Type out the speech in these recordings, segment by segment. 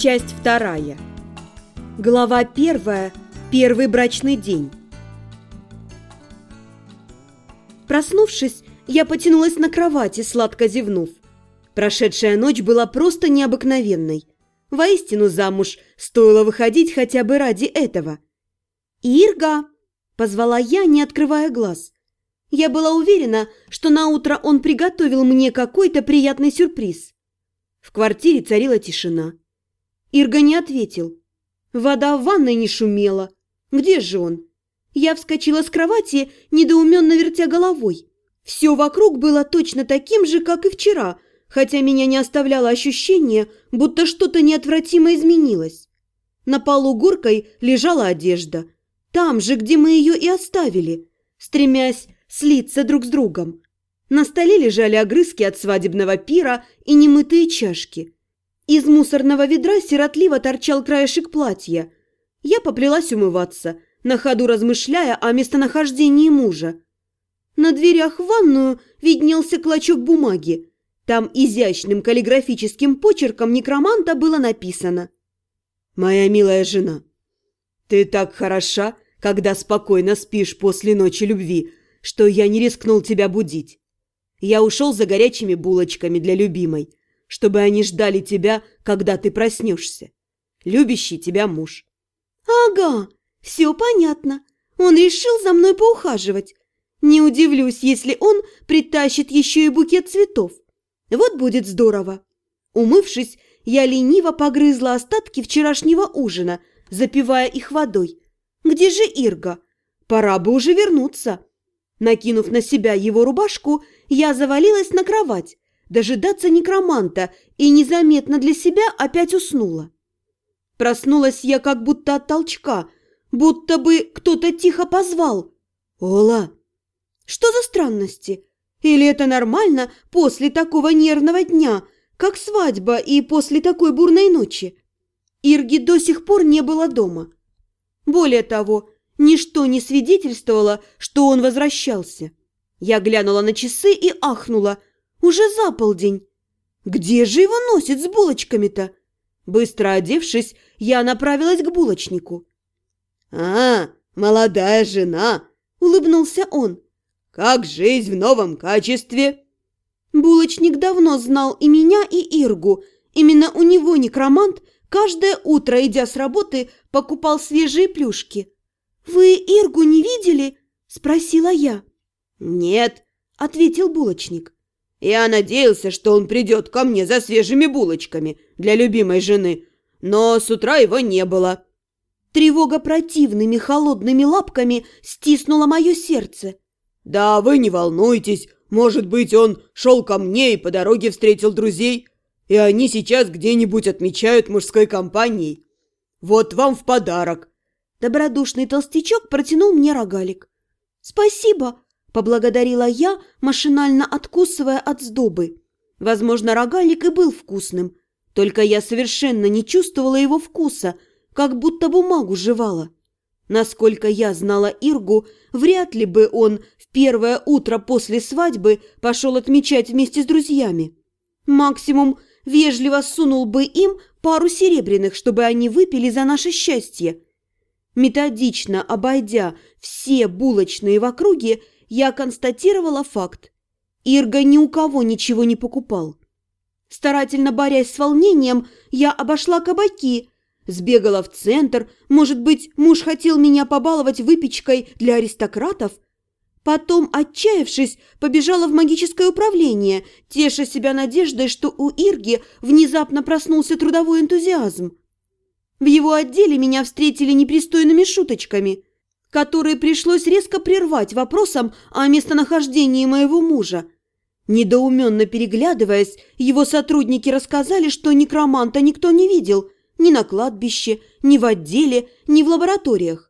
Часть вторая. Глава первая. Первый брачный день. Проснувшись, я потянулась на кровати, сладко зевнув. Прошедшая ночь была просто необыкновенной. Воистину замуж стоило выходить хотя бы ради этого. «Ирга!» – позвала я, не открывая глаз. Я была уверена, что на утро он приготовил мне какой-то приятный сюрприз. В квартире царила тишина. Ирга не ответил. Вода в ванной не шумела. Где же он? Я вскочила с кровати, недоуменно вертя головой. Все вокруг было точно таким же, как и вчера, хотя меня не оставляло ощущение, будто что-то неотвратимо изменилось. На полу горкой лежала одежда. Там же, где мы ее и оставили, стремясь слиться друг с другом. На столе лежали огрызки от свадебного пира и немытые чашки. Из мусорного ведра сиротливо торчал краешек платья. Я поплелась умываться, на ходу размышляя о местонахождении мужа. На дверях в ванную виднелся клочок бумаги. Там изящным каллиграфическим почерком некроманта было написано «Моя милая жена, ты так хороша, когда спокойно спишь после ночи любви, что я не рискнул тебя будить. Я ушел за горячими булочками для любимой» чтобы они ждали тебя, когда ты проснешься. Любящий тебя муж. Ага, все понятно. Он решил за мной поухаживать. Не удивлюсь, если он притащит еще и букет цветов. Вот будет здорово. Умывшись, я лениво погрызла остатки вчерашнего ужина, запивая их водой. Где же Ирга? Пора бы уже вернуться. Накинув на себя его рубашку, я завалилась на кровать, дожидаться некроманта и незаметно для себя опять уснула. Проснулась я как будто от толчка, будто бы кто-то тихо позвал. «Ола!» Что за странности? Или это нормально после такого нервного дня, как свадьба и после такой бурной ночи? Ирги до сих пор не было дома. Более того, ничто не свидетельствовало, что он возвращался. Я глянула на часы и ахнула – уже за полдень. Где же его носит с булочками-то? Быстро одевшись, я направилась к булочнику. «А, молодая жена!» – улыбнулся он. «Как жизнь в новом качестве?» Булочник давно знал и меня, и Иргу. Именно у него некромант каждое утро, идя с работы, покупал свежие плюшки. «Вы Иргу не видели?» – спросила я. «Нет», – ответил булочник. Я надеялся, что он придет ко мне за свежими булочками для любимой жены, но с утра его не было. Тревога противными холодными лапками стиснула мое сердце. «Да, вы не волнуйтесь, может быть, он шел ко мне и по дороге встретил друзей, и они сейчас где-нибудь отмечают мужской компанией. Вот вам в подарок». Добродушный толстячок протянул мне рогалик. «Спасибо!» Поблагодарила я, машинально откусывая от сдобы. Возможно, рогалик и был вкусным, только я совершенно не чувствовала его вкуса, как будто бумагу жевала. Насколько я знала Иргу, вряд ли бы он первое утро после свадьбы пошел отмечать вместе с друзьями. Максимум вежливо сунул бы им пару серебряных, чтобы они выпили за наше счастье. Методично обойдя все булочные в округе, я констатировала факт. Ирга ни у кого ничего не покупал. Старательно борясь с волнением, я обошла кабаки, сбегала в центр, может быть, муж хотел меня побаловать выпечкой для аристократов. Потом, отчаявшись, побежала в магическое управление, теша себя надеждой, что у Ирги внезапно проснулся трудовой энтузиазм. В его отделе меня встретили непристойными шуточками – которые пришлось резко прервать вопросом о местонахождении моего мужа. Недоуменно переглядываясь, его сотрудники рассказали, что некроманта никто не видел ни на кладбище, ни в отделе, ни в лабораториях.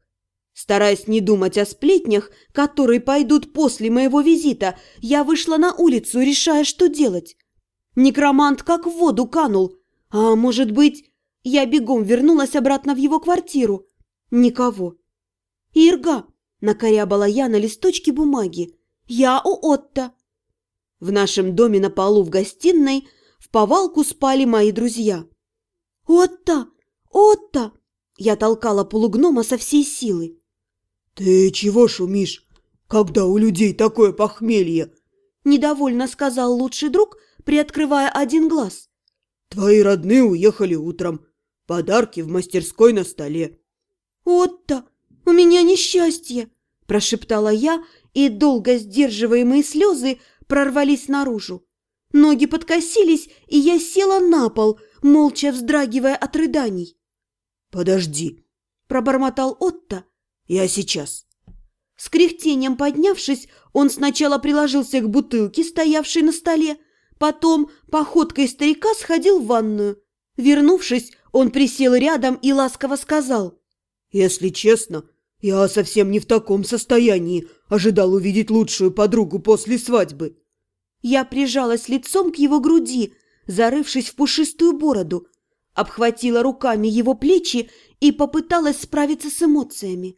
Стараясь не думать о сплетнях, которые пойдут после моего визита, я вышла на улицу, решая, что делать. Некромант как в воду канул. А может быть, Я бегом вернулась обратно в его квартиру. Никого. «Ирга!» – накорябала я на листочке бумаги. «Я у Отто!» В нашем доме на полу в гостиной в повалку спали мои друзья. «Отто! Отто!» Я толкала полугнома со всей силы. «Ты чего шумишь, когда у людей такое похмелье?» Недовольно сказал лучший друг, приоткрывая один глаз. «Твои родные уехали утром. Подарки в мастерской на столе». «Отто, у меня несчастье!» – прошептала я, и долго сдерживаемые слезы прорвались наружу. Ноги подкосились, и я села на пол, молча вздрагивая от рыданий. «Подожди», – пробормотал Отто. «Я сейчас». С кряхтением поднявшись, он сначала приложился к бутылке, стоявшей на столе, потом походкой старика сходил в ванную. Вернувшись, он присел рядом и ласково сказал. «Если честно, я совсем не в таком состоянии ожидал увидеть лучшую подругу после свадьбы». Я прижалась лицом к его груди, зарывшись в пушистую бороду, обхватила руками его плечи и попыталась справиться с эмоциями.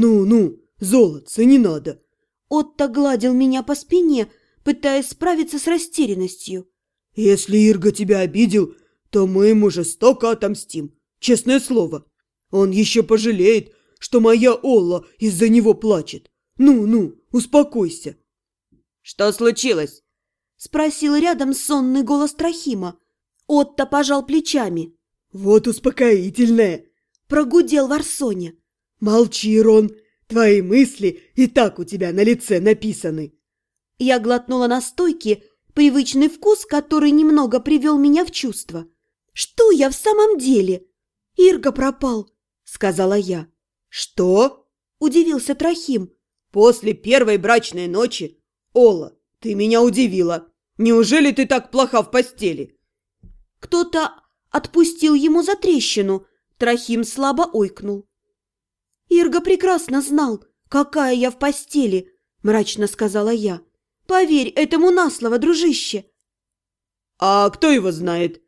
«Ну-ну, золотце, не надо!» Отто гладил меня по спине, пытаясь справиться с растерянностью. «Если Ирга тебя обидел, то мы ему жестоко отомстим, честное слово. Он еще пожалеет, что моя Олла из-за него плачет. Ну-ну, успокойся!» «Что случилось?» Спросил рядом сонный голос Трохима. Отто пожал плечами. «Вот успокоительное!» Прогудел Варсоня. «Молчи, Рон, твои мысли и так у тебя на лице написаны!» Я глотнула настойки, привычный вкус, который немного привел меня в чувство. «Что я в самом деле?» «Ирга пропал», — сказала я. «Что?» – удивился Трохим. «После первой брачной ночи? Ола, ты меня удивила. Неужели ты так плоха в постели?» Кто-то отпустил ему за трещину. Трохим слабо ойкнул. «Ирга прекрасно знал, какая я в постели», – мрачно сказала я. «Поверь этому на слово, дружище». «А кто его знает?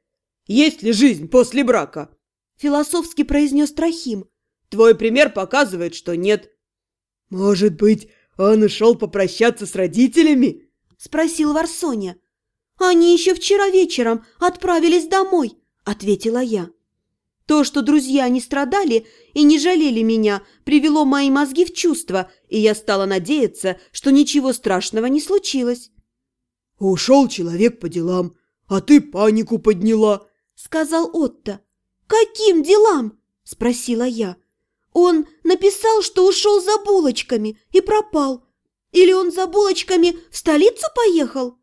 Есть ли жизнь после брака?» – философски произнес Трохим. «Твой пример показывает, что нет». «Может быть, он ушел попрощаться с родителями?» – спросил Варсоня. «Они еще вчера вечером отправились домой», – ответила я. То, что друзья не страдали и не жалели меня, привело мои мозги в чувство, и я стала надеяться, что ничего страшного не случилось. «Ушел человек по делам, а ты панику подняла», – сказал Отто. «Каким делам?» – спросила я. «Он написал, что ушел за булочками и пропал. Или он за булочками в столицу поехал?»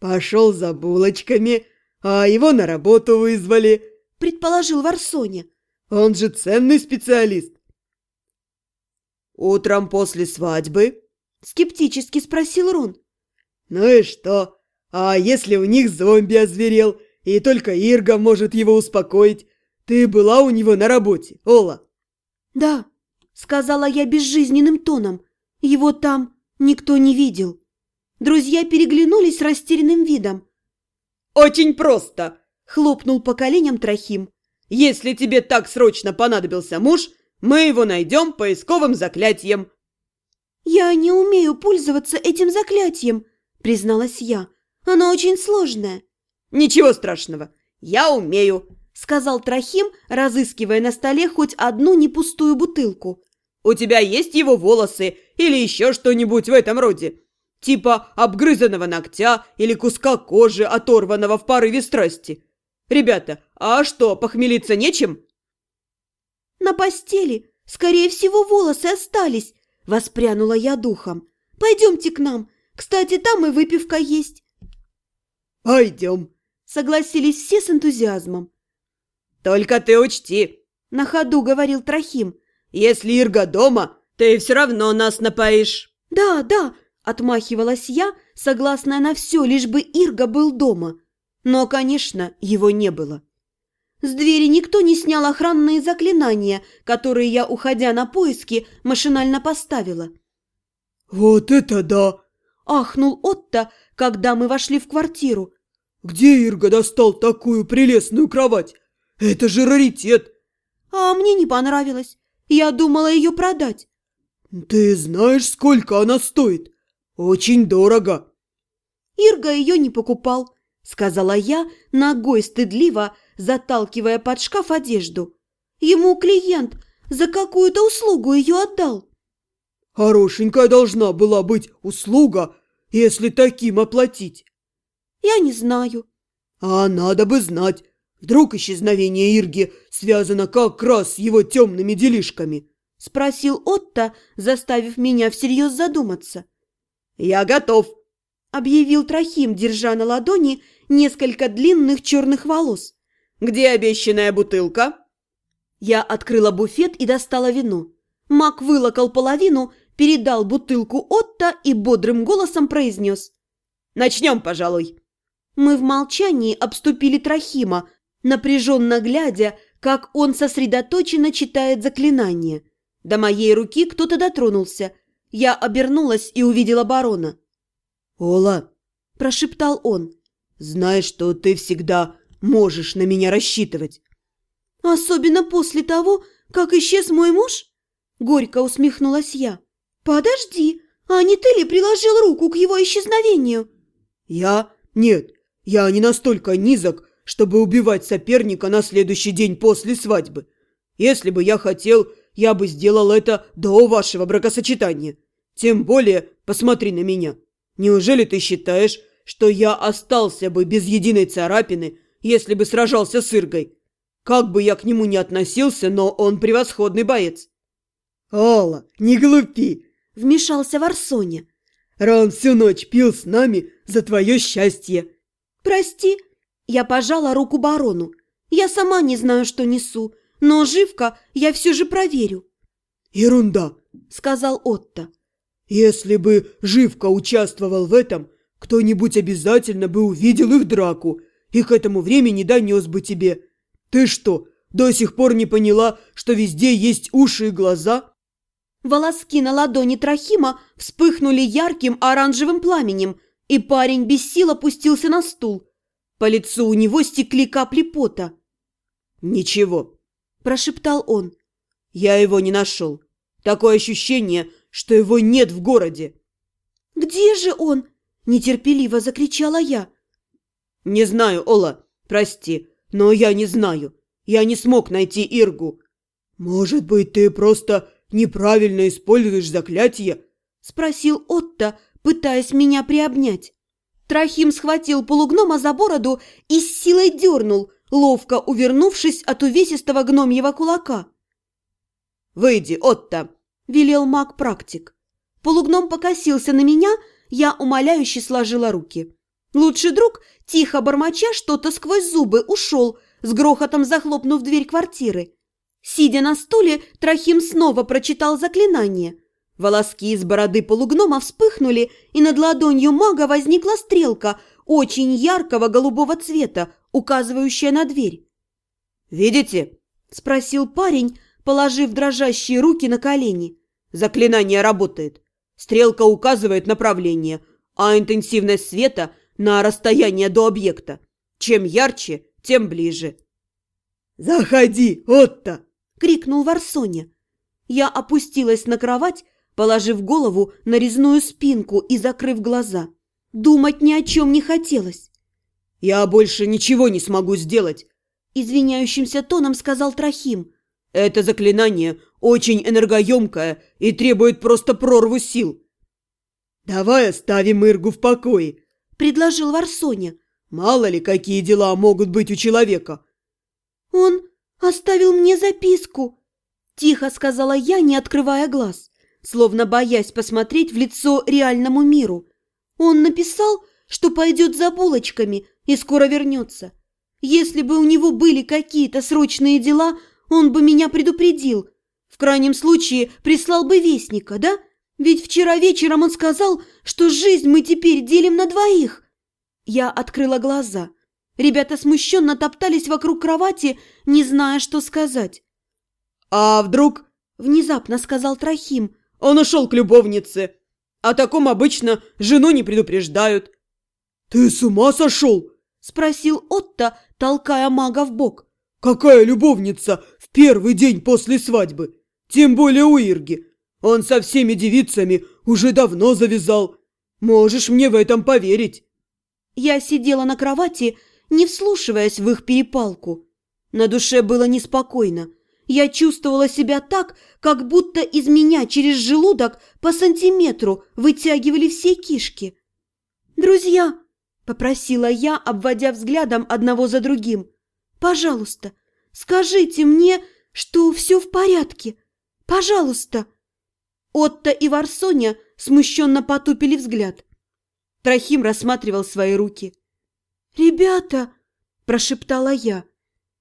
«Пошел за булочками, а его на работу вызвали», – предположил Варсоня. «Он же ценный специалист». «Утром после свадьбы?» – скептически спросил Рон. «Ну и что? А если у них зомби озверел, и только Ирга может его успокоить? Ты была у него на работе, Ола?» «Да», – сказала я безжизненным тоном. «Его там никто не видел». Друзья переглянулись растерянным видом. «Очень просто!» – хлопнул по коленям Трохим. «Если тебе так срочно понадобился муж, мы его найдем поисковым заклятием». «Я не умею пользоваться этим заклятием», – призналась я. «Оно очень сложное». «Ничего страшного, я умею», – сказал Трохим, разыскивая на столе хоть одну непустую бутылку. «У тебя есть его волосы или еще что-нибудь в этом роде?» Типа обгрызанного ногтя или куска кожи, оторванного в порыве страсти. Ребята, а что, похмелиться нечем? На постели, скорее всего, волосы остались, воспрянула я духом. Пойдемте к нам. Кстати, там и выпивка есть. Пойдем, согласились все с энтузиазмом. Только ты учти, на ходу говорил Трохим. Если Ирга дома, ты все равно нас напоишь. Да, да, Отмахивалась я, согласная на все, лишь бы Ирга был дома. Но, конечно, его не было. С двери никто не снял охранные заклинания, которые я, уходя на поиски, машинально поставила. «Вот это да!» – ахнул Отто, когда мы вошли в квартиру. «Где Ирга достал такую прелестную кровать? Это же раритет!» «А мне не понравилось. Я думала ее продать». «Ты знаешь, сколько она стоит? Очень дорого!» Ирга ее не покупал, сказала я, ногой стыдливо заталкивая под шкаф одежду. Ему клиент за какую-то услугу ее отдал. Хорошенькая должна была быть услуга, если таким оплатить. Я не знаю. А надо бы знать. Вдруг исчезновение Ирги связано как раз с его темными делишками? Спросил Отто, заставив меня всерьез задуматься. Я готов, объявил Трохим, держа на ладони несколько длинных черных волос. «Где обещанная бутылка?» Я открыла буфет и достала вино. Мак вылокал половину, передал бутылку Отто и бодрым голосом произнес. «Начнем, пожалуй». Мы в молчании обступили Трохима, напряженно глядя, как он сосредоточенно читает заклинание. До моей руки кто-то дотронулся. Я обернулась и увидела барона. «Ола!» – прошептал он. «Знаешь, что ты всегда можешь на меня рассчитывать». «Особенно после того, как исчез мой муж?» – горько усмехнулась я. «Подожди, а не ты ли приложил руку к его исчезновению?» «Я? Нет, я не настолько низок, чтобы убивать соперника на следующий день после свадьбы. Если бы я хотел, я бы сделал это до вашего бракосочетания. Тем более, посмотри на меня. Неужели ты считаешь, что я остался бы без единой царапины, если бы сражался с Иргой? Как бы я к нему ни относился, но он превосходный боец. Алла, не глупи, вмешался Варсоня. Ран всю ночь пил с нами за твое счастье. Прости, я пожала руку барону. Я сама не знаю, что несу, но живка я все же проверю. Ерунда, сказал Отто. Если бы Живка участвовал в этом, кто-нибудь обязательно бы увидел их драку и к этому времени донес бы тебе. Ты что, до сих пор не поняла, что везде есть уши и глаза?» Волоски на ладони Трохима вспыхнули ярким оранжевым пламенем, и парень без сил опустился на стул. По лицу у него стекли капли пота. «Ничего», – прошептал он. «Я его не нашел. Такое ощущение, что его нет в городе. «Где же он?» – нетерпеливо закричала я. «Не знаю, Ола, прости, но я не знаю. Я не смог найти Иргу. Может быть, ты просто неправильно используешь заклятие?» – спросил Отто, пытаясь меня приобнять. Трахим схватил полугнома за бороду и с силой дернул, ловко увернувшись от увесистого гномьего кулака. «Выйди, Отто!» – велел маг-практик. Полугном покосился на меня, я умоляюще сложила руки. Лучший друг, тихо бормоча что-то сквозь зубы, ушел, с грохотом захлопнув дверь квартиры. Сидя на стуле, Трохим снова прочитал заклинание. Волоски из бороды полугнома вспыхнули, и над ладонью мага возникла стрелка очень яркого голубого цвета, указывающая на дверь. «Видите?» – спросил парень, положив дрожащие руки на колени. Заклинание работает. Стрелка указывает направление, а интенсивность света на расстояние до объекта. Чем ярче, тем ближе. «Заходи, Отто!» – крикнул Варсоня. Я опустилась на кровать, положив голову на резную спинку и закрыв глаза. Думать ни о чем не хотелось. «Я больше ничего не смогу сделать», – извиняющимся тоном сказал Трохим. Это заклинание очень энергоемкое и требует просто прорву сил. «Давай оставим Иргу в покое», – предложил Варсоня. «Мало ли, какие дела могут быть у человека». «Он оставил мне записку», – тихо сказала я, не открывая глаз, словно боясь посмотреть в лицо реальному миру. «Он написал, что пойдет за булочками и скоро вернется. Если бы у него были какие-то срочные дела – он бы меня предупредил. В крайнем случае прислал бы вестника, да? Ведь вчера вечером он сказал, что жизнь мы теперь делим на двоих. Я открыла глаза. Ребята смущенно топтались вокруг кровати, не зная, что сказать. «А вдруг...» – внезапно сказал Трохим. «Он ушел к любовнице. О таком обычно жену не предупреждают». «Ты с ума сошел?» – спросил Отто, толкая мага в бок. Какая любовница первый день после свадьбы? Тем более у Ирги. Он со всеми девицами уже давно завязал. Можешь мне в этом поверить. Я сидела на кровати, не вслушиваясь в их перепалку. На душе было неспокойно. Я чувствовала себя так, как будто из меня через желудок по сантиметру вытягивали все кишки. «Друзья!» – попросила я, обводя взглядом одного за другим. «Пожалуйста, скажите мне, что все в порядке. Пожалуйста!» Отто и Варсоня смущенно потупили взгляд. Трохим рассматривал свои руки. «Ребята!» – прошептала я –